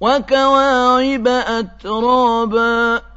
وَكَوَاعِبَ أَتْرَابًا